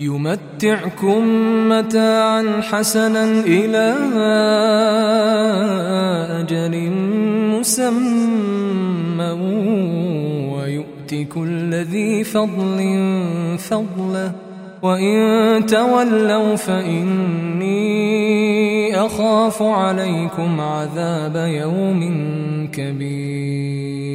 يمتعكم متاعا حسنا إلى أجل مسمى ويؤت كل ذي فضل فضله. وإن تولوا فإني أخاف عليكم عذاب يوم كبير.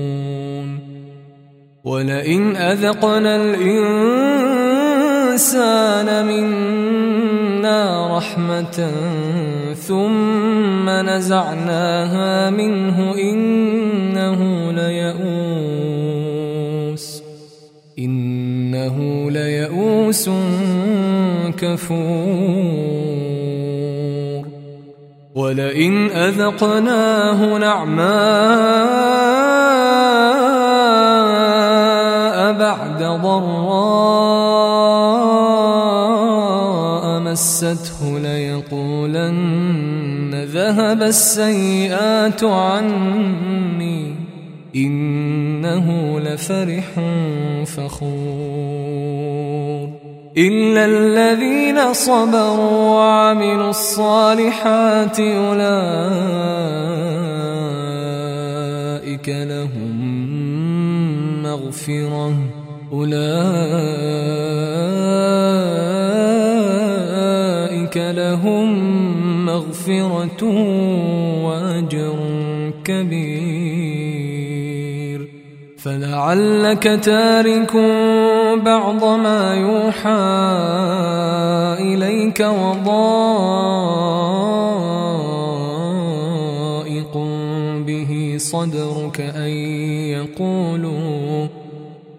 ولئن أذقنا الإنسان منا رحمة ثم نزعناها منه إنه ليئوس إنه ليئوس كفور ولئن أذقناه نعماء بعد ضراء مسته ليقولن ذهب السيئات عني إنه لفرح فخور. إلا الذين صبروا وعملوا الصالحات أولئك لهم مغفرة. أولئك لهم مغفرة وأجر كبير. فلعلك تارك بعض ما يوحى إليك وضائق به صدرك أن يقولوا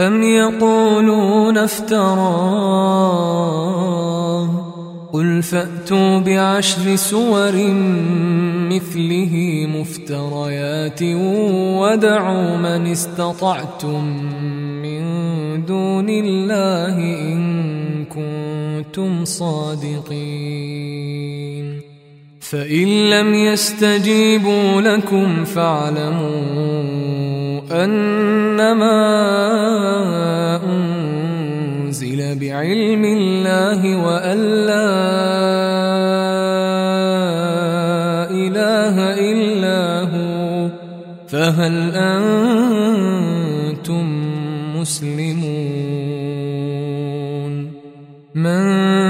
أم يقولون افتراه قل فأتوا بعشر سور مثله مفتريات ودعوا من استطعتم من دون الله إن كنتم صادقين فإن لم يستجيبوا لكم فاعلموا أنما أنزل بعلم الله وأن لا إله إلا هو فهل أنتم مسلمون؟ من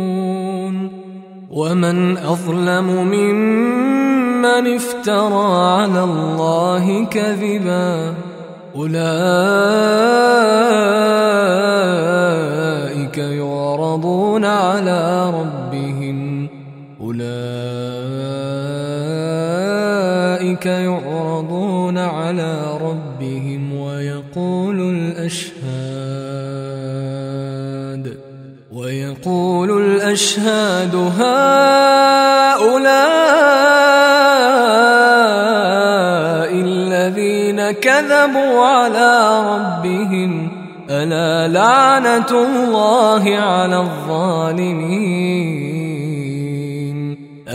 ومن أظلم ممن افترى على الله كذبا أولئك يعرضون على ربهم أولئك يعرضون على ربهم ويقول الاشهاد الاشهاد هؤلاء الذين كذبوا على ربهم ألا لعنة الله على الظالمين؟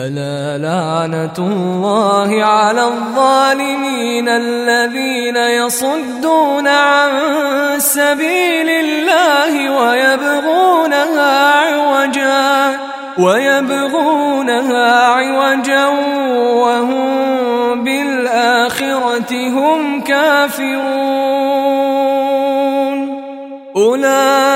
الا لعنة الله على الظالمين الذين يصدون عن سبيل الله ويبغونها عوجا ويبغونها عوجا وهم بالآخرة هم كافرون. أولئك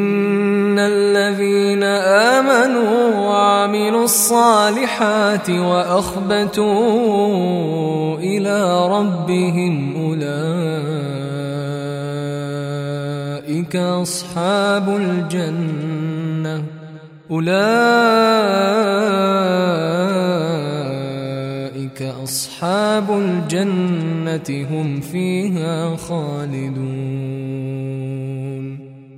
الصالحات وأخبتوا إلى ربهم أولئك أصحاب الجنة أولئك أصحاب الجنة هم فيها خالدون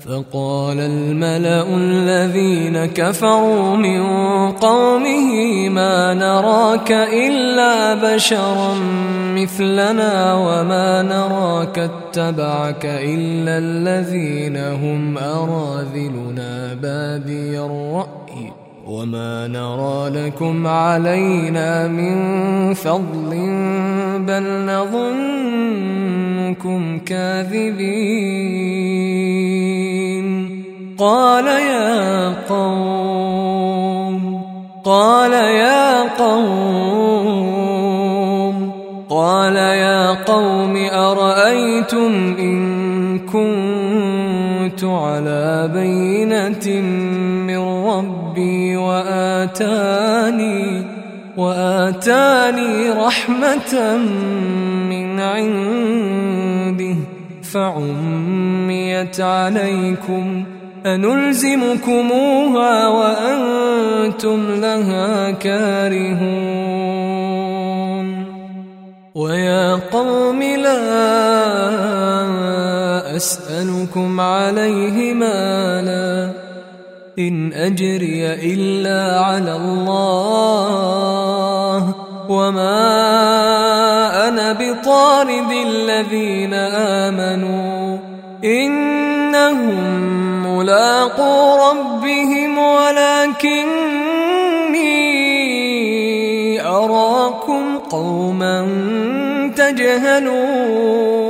فقال الملأ الذين كفروا من قومه ما نراك إلا بشرا مثلنا وما نراك اتبعك إلا الذين هم أراذلنا بادي الرأي. وما نرى لكم علينا من فضل بل نظنكم كاذبين قال يا قوم قال يا قوم قال يا قوم أرأيتم إن كنت على بينة ربي وآتاني وآتاني رحمة من عنده فعميت عليكم أنلزمكموها وأنتم لها كارهون ويا قوم لا أسألكم عليه مالا إن أجري إلا على الله. وما أنا بطارد الذين آمنوا. إنهم ملاقو ربهم ولكني أراكم قوما تجهلون.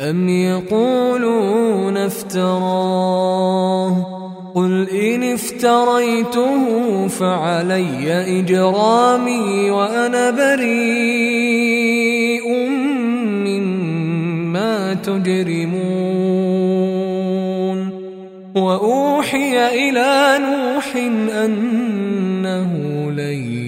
أم يقولون افتراه قل إن افتريته فعلي إجرامي وأنا بريء مما تجرمون وأوحي إلى نوح أنه لن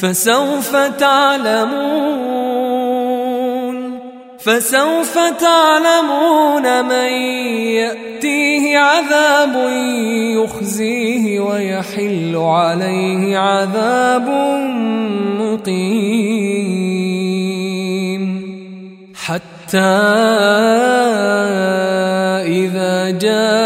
فسوف تعلمون فسوف تعلمون من يأتيه عذاب يخزيه ويحل عليه عذاب مقيم. حتى إذا جاء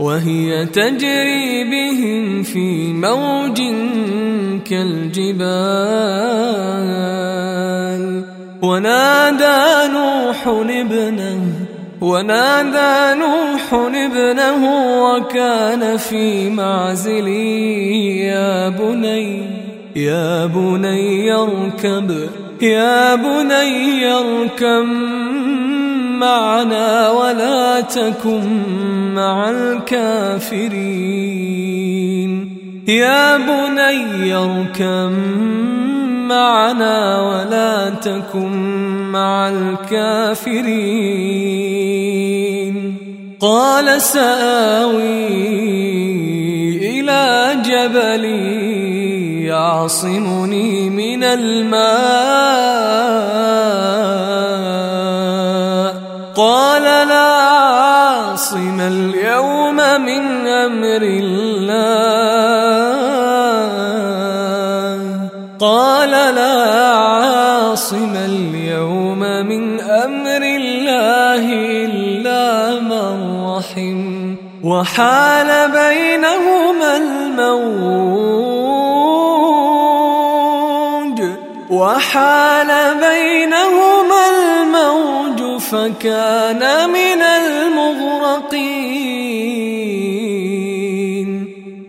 وهي تجري بهم في موج كالجبال. ونادى نوح ابنه ونادى نوح ابنه وكان في معزل. يا بني يا بني اركب يا بني اركب. معنا ولا تكن مع الكافرين. يا بني اركب معنا ولا تكن مع الكافرين. قال سآوي إلى جبل يعصمني من الماء. أمر الله. قال لا عاصم اليوم من أمر الله إلا من رحم. وحال بينهما الموج. وحال بينهما الموج فكان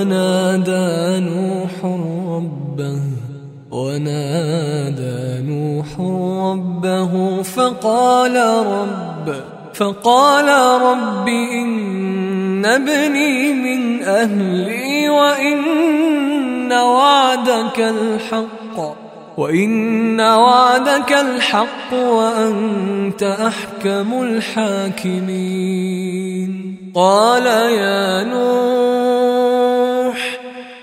ونادى نوح ربه ونادى نوح ربه فقال رب فقال رب إن ابني من أهلي وإن وعدك الحق وإن وعدك الحق وأنت أحكم الحاكمين. قال يا نوح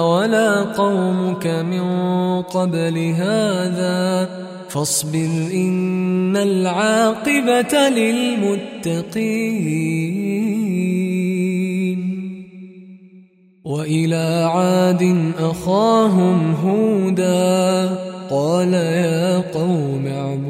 ولا قومك من قبل هذا فاصبر إن العاقبة للمتقين وإلى عاد أخاهم هودا قال يا قوم اعبدوا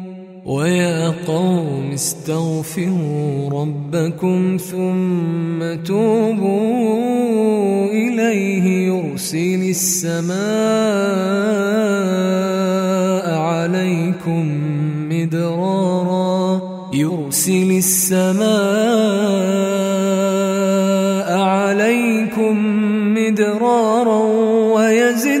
ويا قوم استغفروا ربكم ثم توبوا إليه يرسل السماء عليكم مدرارا. يرسل السماء عليكم مدرارا ويزدكم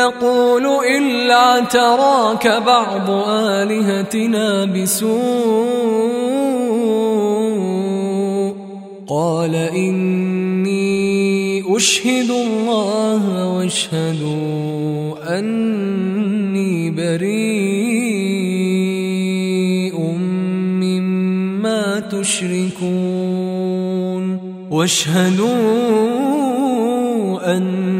نقول إلا اعتراك بعض آلهتنا بسوء. قال إني أشهد الله واشهدوا أني بريء مما تشركون. واشهدوا أني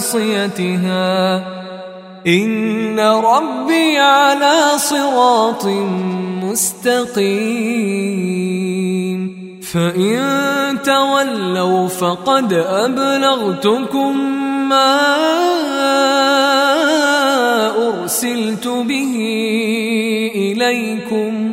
ناصيتها إن ربي على صراط مستقيم. فإن تولوا فقد أبلغتكم ما أرسلت به إليكم.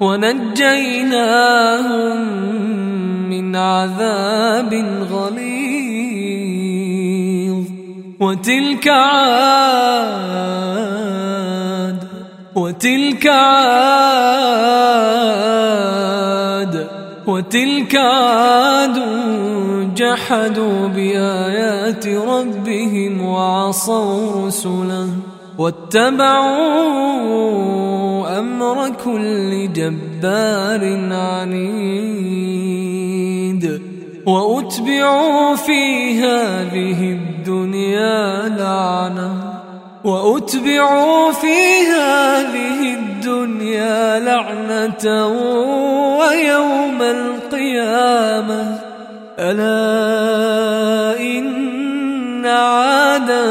ونجيناهم من عذاب غليظ. وتلك عاد وتلك عاد وتلك عاد جحدوا بآيات ربهم وعصوا رسله. واتبعوا أمر كل جبار عنيد. وأتبعوا في هذه الدنيا لعنة. وأتبعوا في هذه الدنيا لعنة ويوم القيامة. ألا إن عادا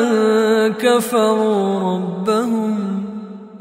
كفروا ربهم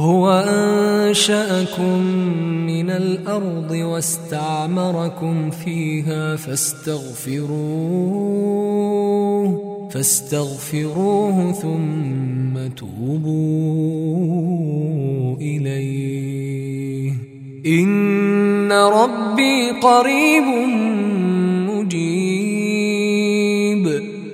هو أنشأكم من الأرض واستعمركم فيها فاستغفروه فاستغفروه ثم توبوا إليه. إن ربي قريب مجيب.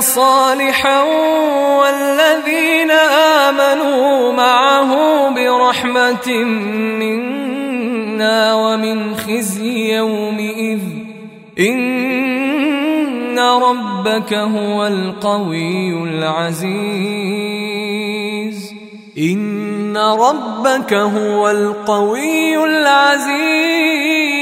صالحا والذين آمنوا معه برحمة منا ومن خزي يومئذ. إن ربك هو القوي العزيز. إن ربك هو القوي العزيز.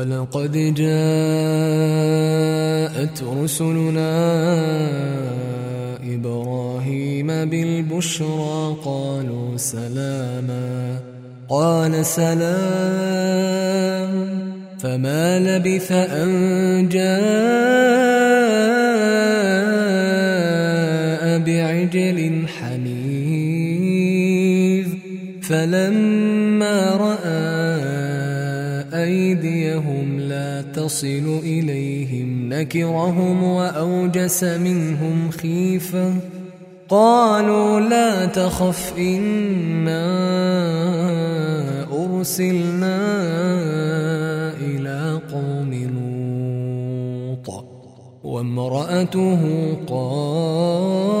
ولقد جاءت رسلنا إبراهيم بالبشرى قالوا سلاما قال سلام فما لبث أن جاء بعجل حنيذ تصل إليهم نكرهم وأوجس منهم خيفة قالوا لا تخف إنا أرسلنا إلى قوم لوط وامرأته قائمة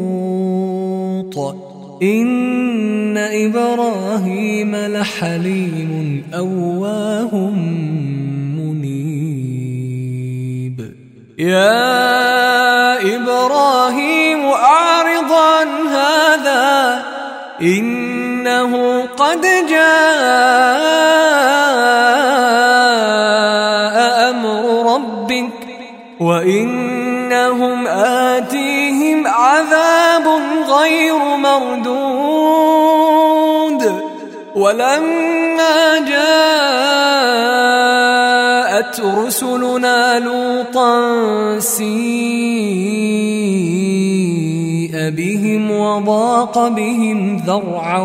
إن إبراهيم لحليم أواه منيب. يا إبراهيم أعرض عن هذا إنه قد جاء ولما جاءت رسلنا لوطا سيء بهم وضاق بهم ذرعا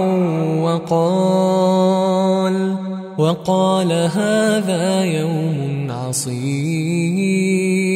وقال وقال هذا يوم عصيب.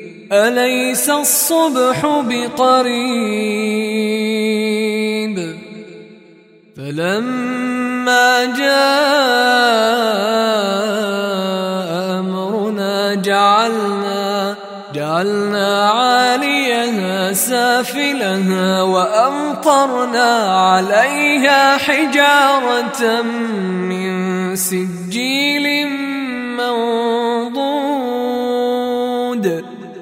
أليس الصبح بقريب؟ فلما جاء أمرنا جعلنا جعلنا عاليها سافلها وأمطرنا عليها حجارة من سجيل منضود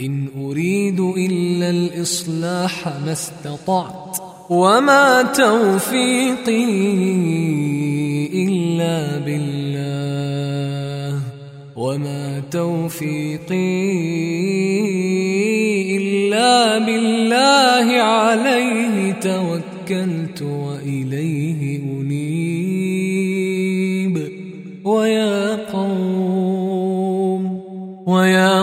إن أريد إلا الإصلاح ما استطعت وما توفيقي إلا بالله. وما توفيقي إلا بالله. عليه توكلت وإليه أنيب. ويا قوم ويا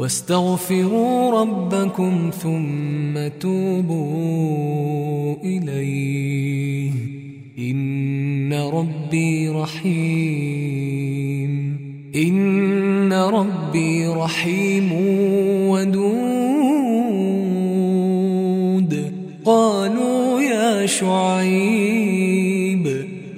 واستغفروا ربكم ثم توبوا إليه. إن ربي رحيم. إن ربي رحيم ودود. قالوا يا شعيب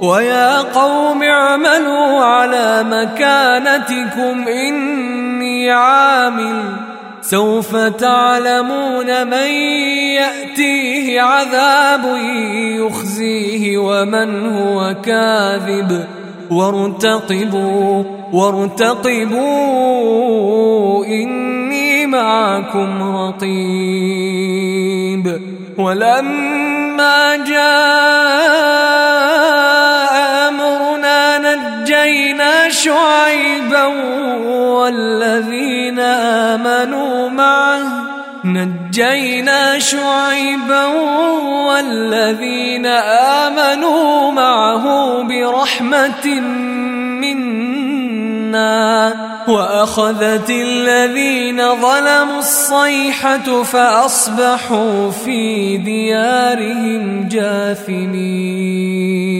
ويا قوم اعملوا على مكانتكم إني عامل. سوف تعلمون من يأتيه عذاب يخزيه ومن هو كاذب. وارتقبوا وارتقبوا إني معكم رقيب. ولما جاء شعيبا والذين آمنوا معه. نجينا شعيبا والذين آمنوا معه برحمة منا. وأخذت الذين ظلموا الصيحة فأصبحوا في ديارهم جاثمين.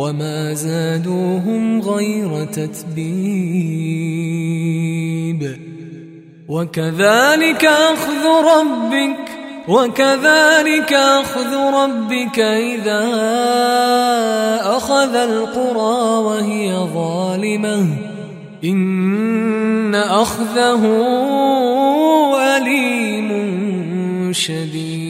وما زادوهم غير تتبيب. وكذلك أخذ ربك وكذلك أخذ ربك إذا أخذ القرى وهي ظالمة. إن أخذه أليم شديد.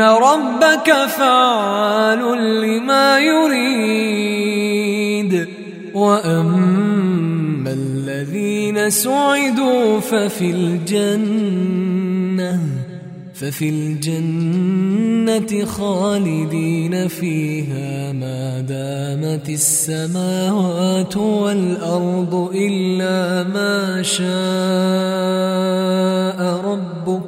ربك فعال لما يريد وأما الذين سعدوا ففي الجنة ففي الجنة خالدين فيها ما دامت السماوات والأرض إلا ما شاء ربك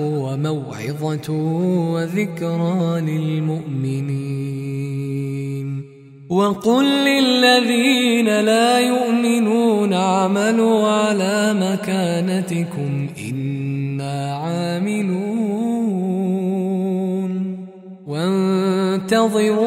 وموعظة وذكرى للمؤمنين. وقل للذين لا يؤمنون اعملوا على مكانتكم إنا عاملون. وانتظروا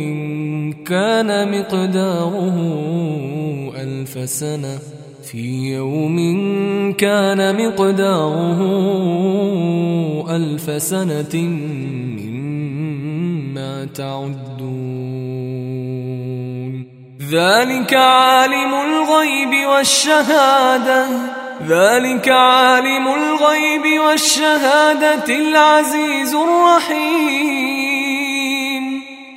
كان مقداره ألف سنة. في يوم كان مقداره ألف سنة مما تعدون. ذلك عالم الغيب والشهادة. ذلك عالم الغيب والشهادة العزيز الرحيم.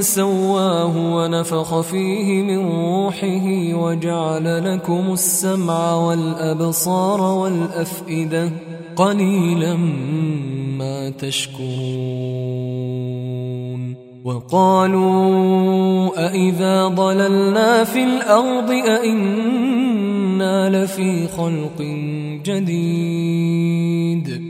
ثم سواه ونفخ فيه من روحه وجعل لكم السمع والأبصار والأفئدة قليلا ما تشكرون وقالوا أإذا ضللنا في الأرض أإنا لفي خلق جديد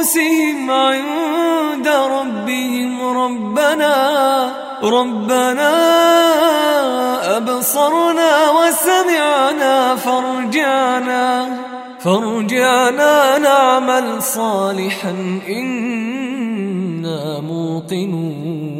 رؤوسهم عند ربهم ربنا ربنا أبصرنا وسمعنا فرجعنا فرجعنا نعمل صالحا إنا موقنون.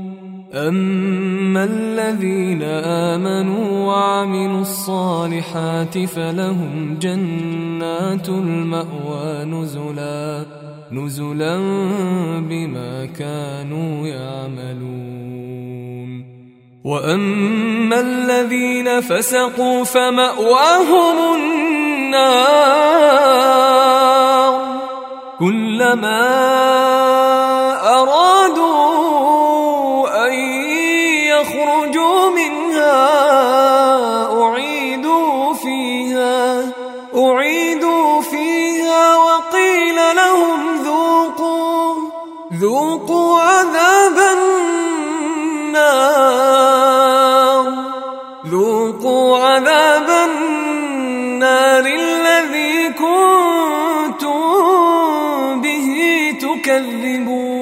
اما الذين امنوا وعملوا الصالحات فلهم جنات الماوى نزلا نزلا بما كانوا يعملون. واما الذين فسقوا فماواهم النار كلما ارادوا منها أعيدوا فيها أعيدوا فيها وقيل لهم ذوقوا ذوقوا عذاب النار ذوقوا عذاب النار الذي كنتم به تكذبون.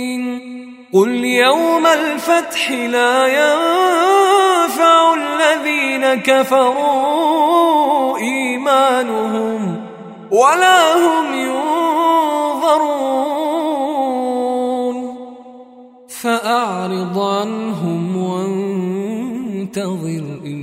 قل يوم الفتح لا ينفع الذين كفروا إيمانهم ولا هم ينظرون. فأعرض عنهم وانتظر انهم